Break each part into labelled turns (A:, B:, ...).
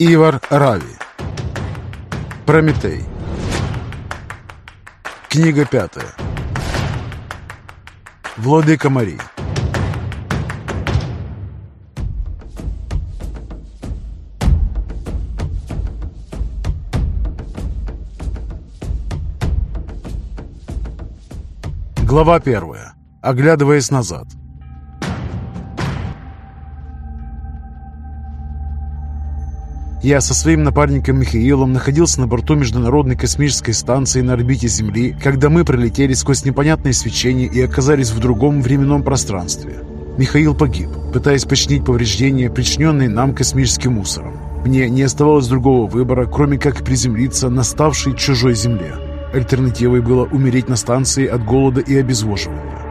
A: Ивар Рави Прометей Книга пятая Владыка Марии Глава первая. Оглядываясь назад. Я со своим напарником Михаилом находился на борту Международной космической станции на орбите Земли, когда мы пролетели сквозь непонятное свечение и оказались в другом временном пространстве. Михаил погиб, пытаясь починить повреждения, причиненные нам космическим мусором. Мне не оставалось другого выбора, кроме как приземлиться на ставшей чужой Земле. Альтернативой было умереть на станции от голода и обезвоживания.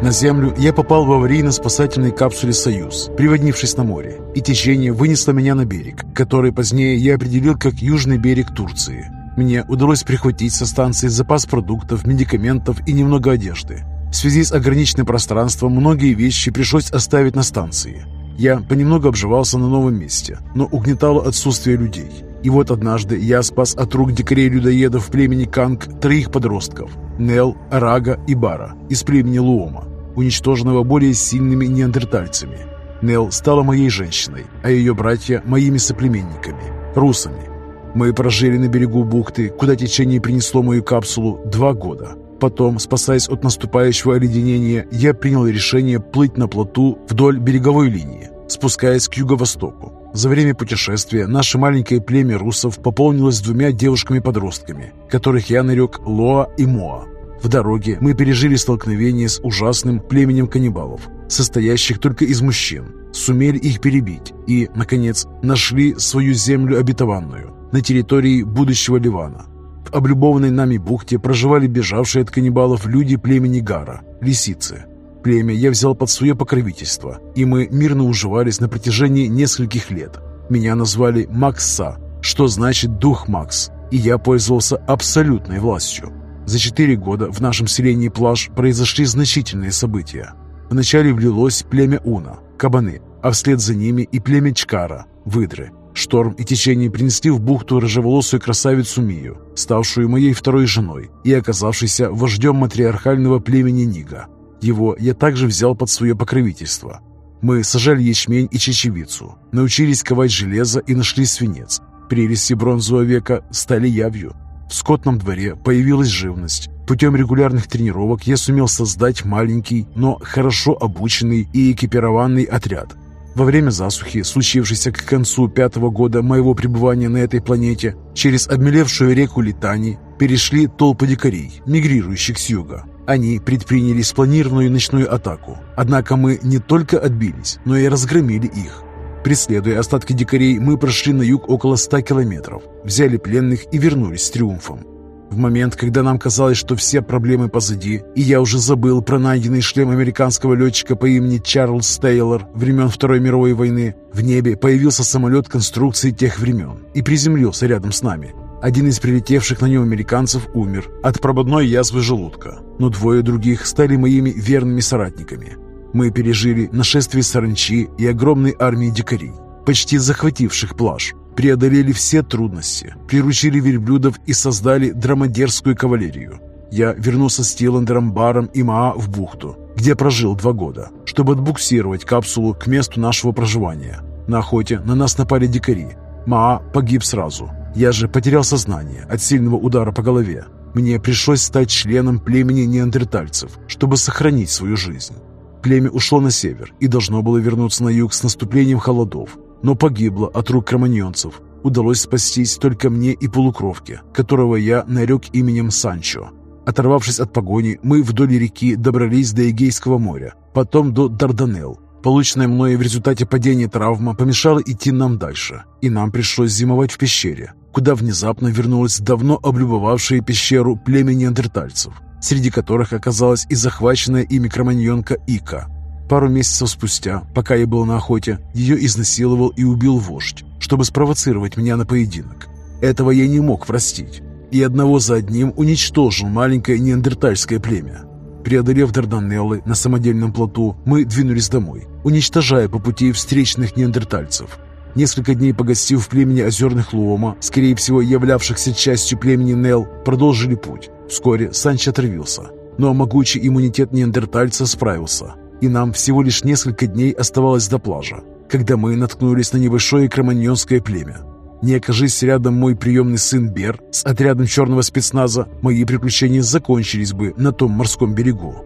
A: На Землю я попал в аварийно-спасательной капсуле «Союз», приводнившись на море, и течение вынесло меня на берег, который позднее я определил как южный берег Турции. Мне удалось прихватить со станции запас продуктов, медикаментов и немного одежды. В связи с ограниченным пространством многие вещи пришлось оставить на станции. Я понемногу обживался на новом месте, но угнетало отсутствие людей. И вот однажды я спас от рук дикарей-людоедов племени Канг троих подростков – Нел, Рага и Бара из племени Луома, уничтоженного более сильными неандертальцами. Нел стала моей женщиной, а ее братья – моими соплеменниками – русами. Мы прожили на берегу бухты, куда течение принесло мою капсулу, два года. Потом, спасаясь от наступающего оледенения, я принял решение плыть на плоту вдоль береговой линии, спускаясь к юго-востоку. За время путешествия наше маленькое племя русов пополнилось двумя девушками-подростками, которых я нарек Лоа и Моа. В дороге мы пережили столкновение с ужасным племенем каннибалов, состоящих только из мужчин, сумели их перебить и, наконец, нашли свою землю обетованную на территории будущего Ливана. В облюбованной нами бухте проживали бежавшие от каннибалов люди племени Гара, лисицы, Племя я взял под свое покровительство, и мы мирно уживались на протяжении нескольких лет. Меня назвали Макса, что значит «дух Макс», и я пользовался абсолютной властью. За четыре года в нашем селении Плаж произошли значительные события. Вначале влилось племя Уна, кабаны, а вслед за ними и племя Чкара, выдры. Шторм и течение принесли в бухту рыжеволосую красавицу Мию, ставшую моей второй женой и оказавшейся вождем матриархального племени Нига. Его я также взял под свое покровительство. Мы сажали ячмень и чечевицу, научились ковать железо и нашли свинец. Прелести бронзового века стали явью. В скотном дворе появилась живность. Путем регулярных тренировок я сумел создать маленький, но хорошо обученный и экипированный отряд. Во время засухи, случившейся к концу пятого года моего пребывания на этой планете, через обмелевшую реку Литани перешли толпы дикарей, мигрирующих с юга. Они предприняли спланированную ночную атаку. Однако мы не только отбились, но и разгромили их. Преследуя остатки дикарей, мы прошли на юг около 100 километров, взяли пленных и вернулись с триумфом. В момент, когда нам казалось, что все проблемы позади, и я уже забыл про найденный шлем американского летчика по имени Чарльз Тейлор времен Второй мировой войны, в небе появился самолет конструкции тех времен и приземлился рядом с нами. Один из прилетевших на нем американцев умер от прободной язвы желудка, но двое других стали моими верными соратниками. Мы пережили нашествие саранчи и огромной армии дикарей, почти захвативших плаж, преодолели все трудности, приручили верблюдов и создали драмадерскую кавалерию. Я вернулся с Тиландером, Баром и Маа в бухту, где прожил два года, чтобы отбуксировать капсулу к месту нашего проживания. На охоте на нас напали дикари. Маа погиб сразу, я же потерял сознание от сильного удара по голове. Мне пришлось стать членом племени неандертальцев, чтобы сохранить свою жизнь. Племя ушло на север и должно было вернуться на юг с наступлением холодов, но погибло от рук кроманьонцев. Удалось спастись только мне и полукровке, которого я нарек именем Санчо. Оторвавшись от погони, мы вдоль реки добрались до Эгейского моря, потом до Дарданелл, Полученная мною в результате падения травма помешала идти нам дальше, и нам пришлось зимовать в пещере, куда внезапно вернулась давно облюбовавшая пещеру племя неандертальцев, среди которых оказалась и захваченная ими кроманьонка Ика. Пару месяцев спустя, пока я был на охоте, ее изнасиловал и убил вождь, чтобы спровоцировать меня на поединок. Этого я не мог простить, и одного за одним уничтожил маленькое неандертальское племя. Преодолев Дарданеллы на самодельном плоту, мы двинулись домой, уничтожая по пути встречных неандертальцев. Несколько дней погостив в племени озерных Луома, скорее всего являвшихся частью племени Нел, продолжили путь. Вскоре Санч отравился, но могучий иммунитет неандертальца справился, и нам всего лишь несколько дней оставалось до плажа, когда мы наткнулись на небольшое кроманьонское племя. Не окажись рядом мой приемный сын Бер с отрядом черного спецназа, мои приключения закончились бы на том морском берегу.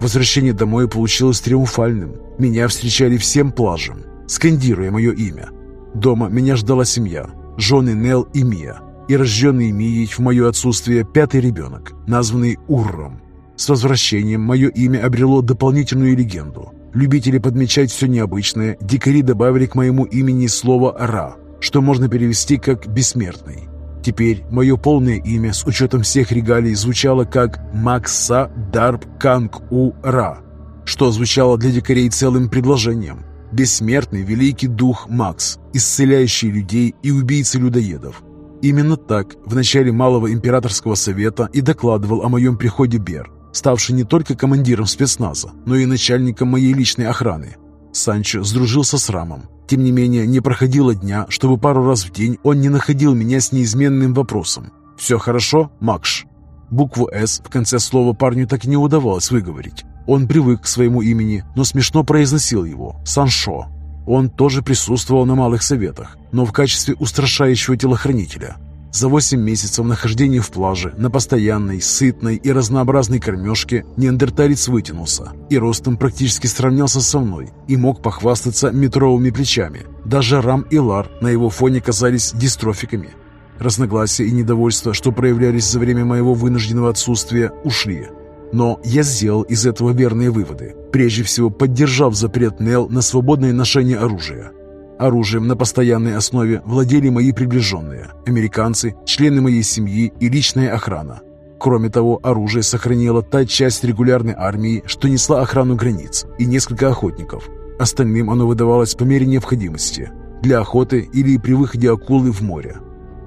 A: Возвращение домой получилось триумфальным. Меня встречали всем плажем, скандируя мое имя. Дома меня ждала семья, жены Нел и Мия, и рожденный Мией в мое отсутствие пятый ребенок, названный Урром. С возвращением мое имя обрело дополнительную легенду. Любители подмечать все необычное, дикари добавили к моему имени слово «ра», что можно перевести как «бессмертный». Теперь мое полное имя с учетом всех регалий звучало как Макса Дарб Канг У Ра, что звучало для дикарей целым предложением. Бессмертный великий дух Макс, исцеляющий людей и убийца людоедов. Именно так в начале Малого Императорского Совета и докладывал о моем приходе Бер, ставший не только командиром спецназа, но и начальником моей личной охраны. Санчо сдружился с Рамом, тем не менее, не проходило дня, чтобы пару раз в день он не находил меня с неизменным вопросом. «Все хорошо, Макш?» Букву «С» в конце слова парню так и не удавалось выговорить. Он привык к своему имени, но смешно произносил его – Саншо. Он тоже присутствовал на малых советах, но в качестве устрашающего телохранителя – за 8 месяцев нахождения в плаже на постоянной, сытной и разнообразной кормежке неандерталец вытянулся и ростом практически сравнялся со мной и мог похвастаться метровыми плечами. Даже Рам и Лар на его фоне казались дистрофиками. Разногласия и недовольство, что проявлялись за время моего вынужденного отсутствия, ушли. Но я сделал из этого верные выводы, прежде всего поддержав запрет Нел на свободное ношение оружия. Оружием на постоянной основе владели мои приближенные, американцы, члены моей семьи и личная охрана. Кроме того, оружие сохранила та часть регулярной армии, что несла охрану границ, и несколько охотников. Остальным оно выдавалось по мере необходимости, для охоты или при выходе акулы в море.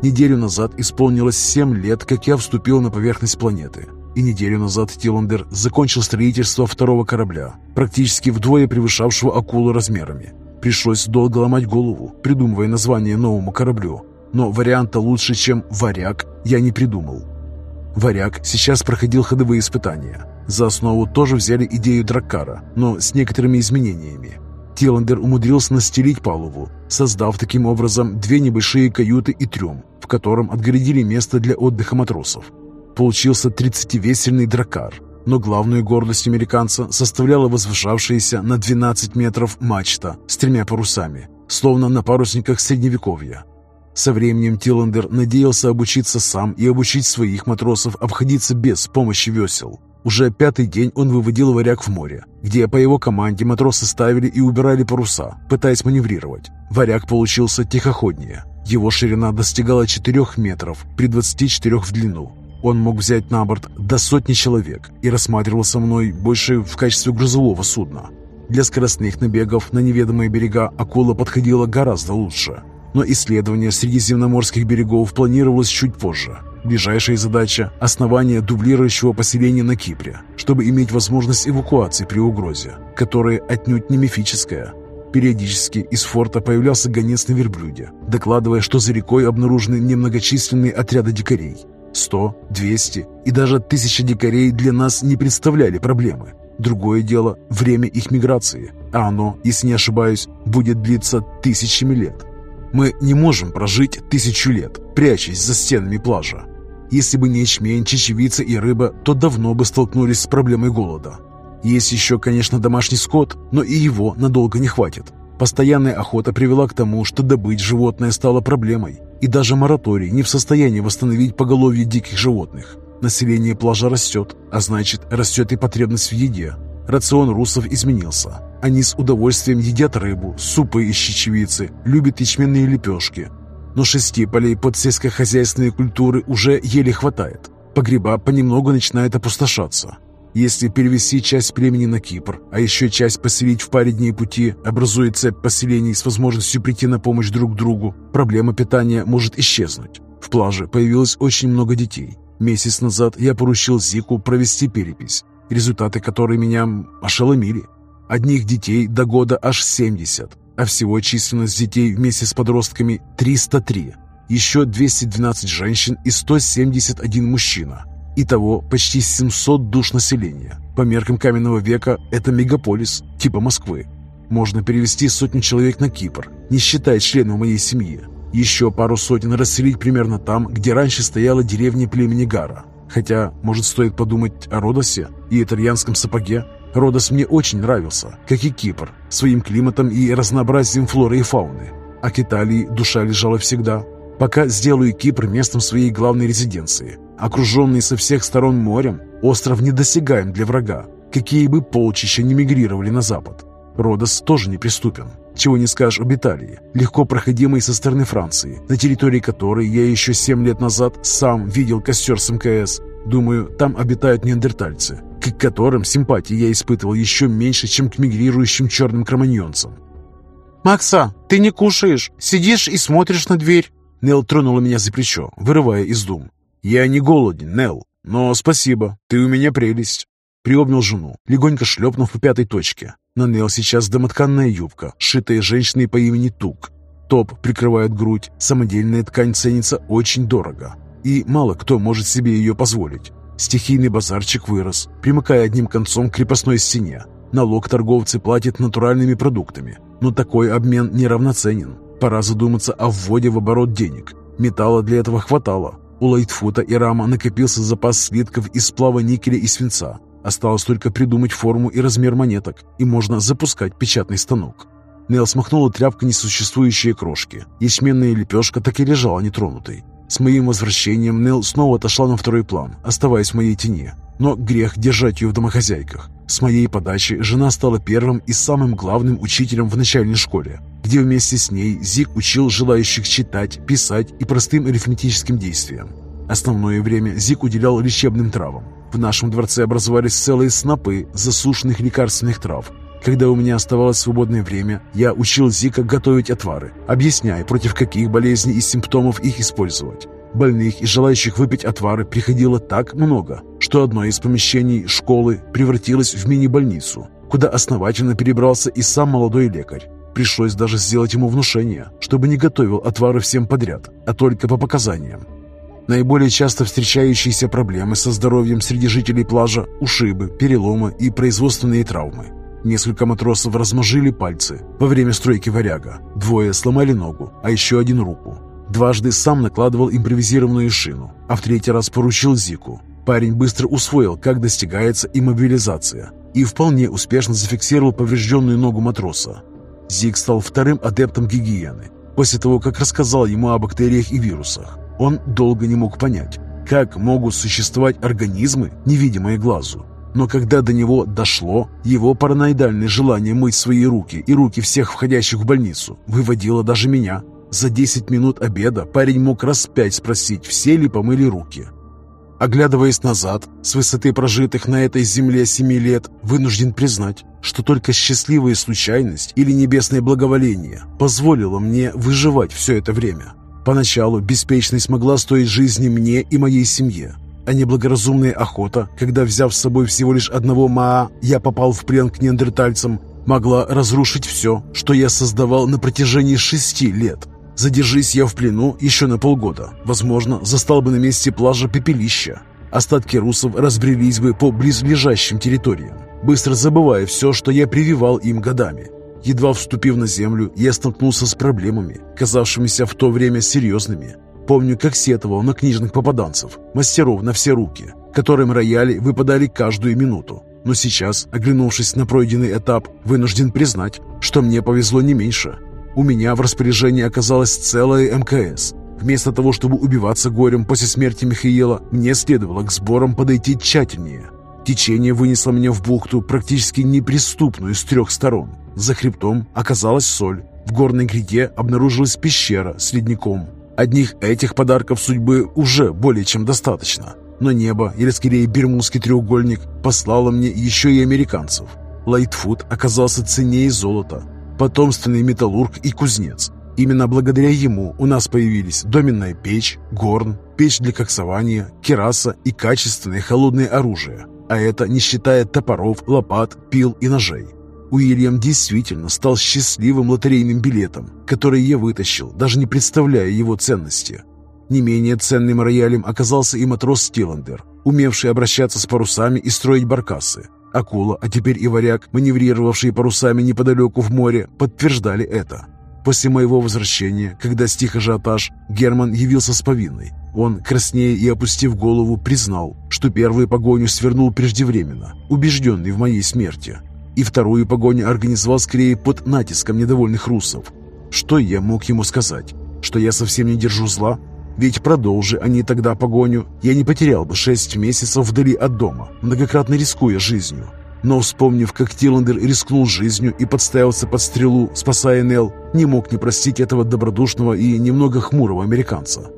A: Неделю назад исполнилось 7 лет, как я вступил на поверхность планеты. И неделю назад Тиландер закончил строительство второго корабля, практически вдвое превышавшего акулу размерами. Пришлось долго ломать голову, придумывая название новому кораблю. Но варианта лучше, чем «Варяг», я не придумал. «Варяг» сейчас проходил ходовые испытания. За основу тоже взяли идею Драккара, но с некоторыми изменениями. Тиландер умудрился настелить палубу, создав таким образом две небольшие каюты и трюм, в котором отгородили место для отдыха матросов. Получился 30-весельный дракар, но главную гордость американца составляла возвышавшаяся на 12 метров мачта с тремя парусами, словно на парусниках Средневековья. Со временем Тиллендер надеялся обучиться сам и обучить своих матросов обходиться без помощи весел. Уже пятый день он выводил варяг в море, где по его команде матросы ставили и убирали паруса, пытаясь маневрировать. Варяг получился тихоходнее. Его ширина достигала 4 метров при 24 в длину, он мог взять на борт до сотни человек и рассматривался мной больше в качестве грузового судна. Для скоростных набегов на неведомые берега акула подходила гораздо лучше. Но исследование средиземноморских берегов планировалось чуть позже. Ближайшая задача – основание дублирующего поселения на Кипре, чтобы иметь возможность эвакуации при угрозе, которая отнюдь не мифическая. Периодически из форта появлялся гонец на верблюде, докладывая, что за рекой обнаружены немногочисленные отряды дикарей, Сто, двести и даже тысяча дикарей для нас не представляли проблемы. Другое дело – время их миграции, а оно, если не ошибаюсь, будет длиться тысячами лет. Мы не можем прожить тысячу лет, прячась за стенами плажа. Если бы не ячмень, чечевица и рыба, то давно бы столкнулись с проблемой голода. Есть еще, конечно, домашний скот, но и его надолго не хватит. Постоянная охота привела к тому, что добыть животное стало проблемой, и даже мораторий не в состоянии восстановить поголовье диких животных. Население плажа растет, а значит, растет и потребность в еде. Рацион русов изменился. Они с удовольствием едят рыбу, супы из чечевицы, любят ячменные лепешки. Но шести полей под сельскохозяйственные культуры уже еле хватает. Погреба понемногу начинают опустошаться. Если перевести часть племени на Кипр, а еще часть поселить в паре дней пути, образуя цепь поселений с возможностью прийти на помощь друг другу, проблема питания может исчезнуть. В плаже появилось очень много детей. Месяц назад я поручил Зику провести перепись, результаты которой меня ошеломили. Одних детей до года аж 70. а всего численность детей вместе с подростками 303. Еще 212 женщин и 171 мужчина. Итого почти 700 душ населения. По меркам каменного века это мегаполис, типа Москвы. Можно перевести сотню человек на Кипр, не считая членов моей семьи. Еще пару сотен расселить примерно там, где раньше стояла деревня племени Гара. Хотя, может, стоит подумать о Родосе и итальянском сапоге? Родос мне очень нравился, как и Кипр, своим климатом и разнообразием флоры и фауны. А к Италии душа лежала всегда. Пока сделаю Кипр местом своей главной резиденции. Окруженный со всех сторон морем, остров недосягаем для врага, какие бы полчища не мигрировали на запад. Родос тоже неприступен. Чего не скажешь об Италии, легко проходимой со стороны Франции, на территории которой я еще семь лет назад сам видел костер с МКС. Думаю, там обитают неандертальцы, к которым симпатии я испытывал еще меньше, чем к мигрирующим черным кроманьонцам.
B: «Макса, ты не кушаешь, сидишь и смотришь на дверь».
A: Нел тронула меня за плечо, вырывая из дум. «Я не голоден, Нел, но спасибо, ты у меня прелесть». Приобнял жену, легонько шлепнув по пятой точке. На Нел сейчас домотканная юбка, сшитая женщиной по имени Тук. Топ прикрывает грудь, самодельная ткань ценится очень дорого. И мало кто может себе ее позволить. Стихийный базарчик вырос, примыкая одним концом к крепостной стене. Налог торговцы платят натуральными продуктами, но такой обмен неравноценен. Пора задуматься о вводе в оборот денег. Металла для этого хватало. У Лайтфута и Рама накопился запас слитков из сплава никеля и свинца. Осталось только придумать форму и размер монеток, и можно запускать печатный станок. Нел смахнула тряпкой несуществующие крошки. Ячменная лепешка так и лежала нетронутой. С моим возвращением Нел снова отошла на второй план, оставаясь в моей тени. Но грех держать ее в домохозяйках. С моей подачи жена стала первым и самым главным учителем в начальной школе, где вместе с ней Зик учил желающих читать, писать и простым арифметическим действиям. Основное время Зик уделял лечебным травам. В нашем дворце образовались целые снопы засушенных лекарственных трав. Когда у меня оставалось свободное время, я учил Зика готовить отвары, объясняя, против каких болезней и симптомов их использовать. Больных и желающих выпить отвары приходило так много, что одно из помещений школы превратилось в мини-больницу, куда основательно перебрался и сам молодой лекарь. Пришлось даже сделать ему внушение, чтобы не готовил отвары всем подряд, а только по показаниям. Наиболее часто встречающиеся проблемы со здоровьем среди жителей плажа – ушибы, переломы и производственные травмы. Несколько матросов размажили пальцы во время стройки варяга. Двое сломали ногу, а еще один руку. Дважды сам накладывал импровизированную шину, а в третий раз поручил Зику. Парень быстро усвоил, как достигается иммобилизация, и вполне успешно зафиксировал поврежденную ногу матроса. Зик стал вторым адептом гигиены, после того, как рассказал ему о бактериях и вирусах. Он долго не мог понять, как могут существовать организмы, невидимые глазу. Но когда до него дошло, его параноидальное желание мыть свои руки и руки всех входящих в больницу выводило даже меня. За 10 минут обеда парень мог раз пять спросить, все ли помыли руки. Оглядываясь назад, с высоты прожитых на этой земле семи лет, вынужден признать, что только счастливая случайность или небесное благоволение позволило мне выживать все это время. Поначалу беспечность могла стоить жизни мне и моей семье, а неблагоразумная охота, когда, взяв с собой всего лишь одного Маа, я попал в плен к неандертальцам, могла разрушить все, что я создавал на протяжении шести лет. Задержись я в плену еще на полгода, возможно, застал бы на месте плажа пепелища. Остатки русов разбрелись бы по близлежащим территориям, быстро забывая все, что я прививал им годами. Едва вступив на землю, я столкнулся с проблемами, казавшимися в то время серьезными. Помню, как сетовал на книжных попаданцев, мастеров на все руки, которым рояли выпадали каждую минуту. Но сейчас, оглянувшись на пройденный этап, вынужден признать, что мне повезло не меньше. У меня в распоряжении оказалась целая МКС. Вместо того, чтобы убиваться горем после смерти Михаила, мне следовало к сборам подойти тщательнее. Течение вынесло меня в бухту, практически неприступную с трех сторон. За хребтом оказалась соль. В горной гряде обнаружилась пещера с ледником. Одних этих подарков судьбы уже более чем достаточно. Но небо, или скорее Бермудский треугольник, послало мне еще и американцев. Лайтфуд оказался ценнее золота. Потомственный металлург и кузнец. Именно благодаря ему у нас появились доменная печь, горн, печь для коксования, кераса и качественное холодное оружие. А это не считая топоров, лопат, пил и ножей. Уильям действительно стал счастливым лотерейным билетом, который я вытащил, даже не представляя его ценности. Не менее ценным роялем оказался и матрос Стиландер, умевший обращаться с парусами и строить баркасы. Акула, а теперь и варяг, маневрировавшие парусами неподалеку в море, подтверждали это. После моего возвращения, когда стих ажиотаж, Герман явился с повинной. Он, краснея и опустив голову, признал, что первую погоню свернул преждевременно, убежденный в моей смерти. И вторую погоню организовал скорее под натиском недовольных русов. Что я мог ему сказать? Что я совсем не держу зла? Ведь продолжи они тогда погоню, я не потерял бы шесть месяцев вдали от дома, многократно рискуя жизнью. Но вспомнив, как Тиландер рискнул жизнью и подставился под стрелу, спасая Нел, не мог не простить этого добродушного и немного хмурого американца.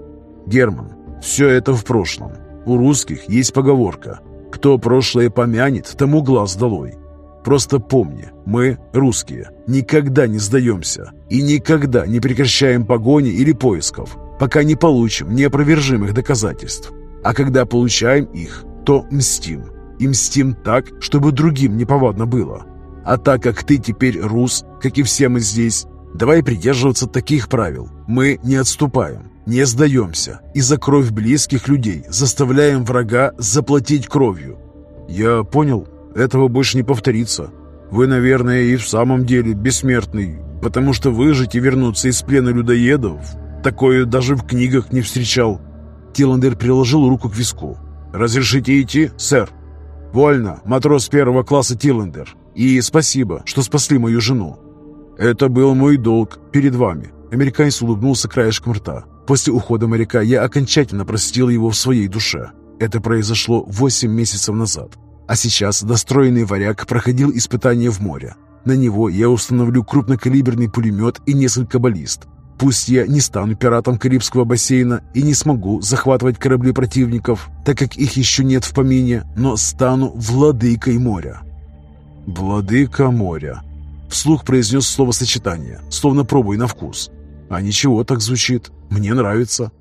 A: «Герман, все это в прошлом. У русских есть поговорка «Кто прошлое помянет, тому глаз долой». Просто помни, мы, русские, никогда не сдаемся и никогда не прекращаем погони или поисков пока не получим неопровержимых доказательств. А когда получаем их, то мстим. И мстим так, чтобы другим неповадно было. А так как ты теперь рус, как и все мы здесь, давай придерживаться таких правил. Мы не отступаем, не сдаемся и за кровь близких людей заставляем врага заплатить кровью. Я понял, этого больше не повторится. Вы, наверное, и в самом деле бессмертный, потому что выжить и вернуться из плена людоедов Такое даже в книгах не встречал. Тиландер приложил руку к виску. «Разрешите идти, сэр?» «Вольно, матрос первого класса Тиландер. И спасибо, что спасли мою жену». «Это был мой долг перед вами». Американец улыбнулся краешком рта. После ухода моряка я окончательно простил его в своей душе. Это произошло 8 месяцев назад. А сейчас достроенный варяг проходил испытания в море. На него я установлю крупнокалиберный пулемет и несколько баллист. Пусть я не стану пиратом Карибского бассейна и не смогу захватывать корабли противников, так как их еще нет в помине, но стану владыкой моря. «Владыка моря», — вслух произнес словосочетание, словно пробуй на вкус. «А ничего так звучит. Мне нравится.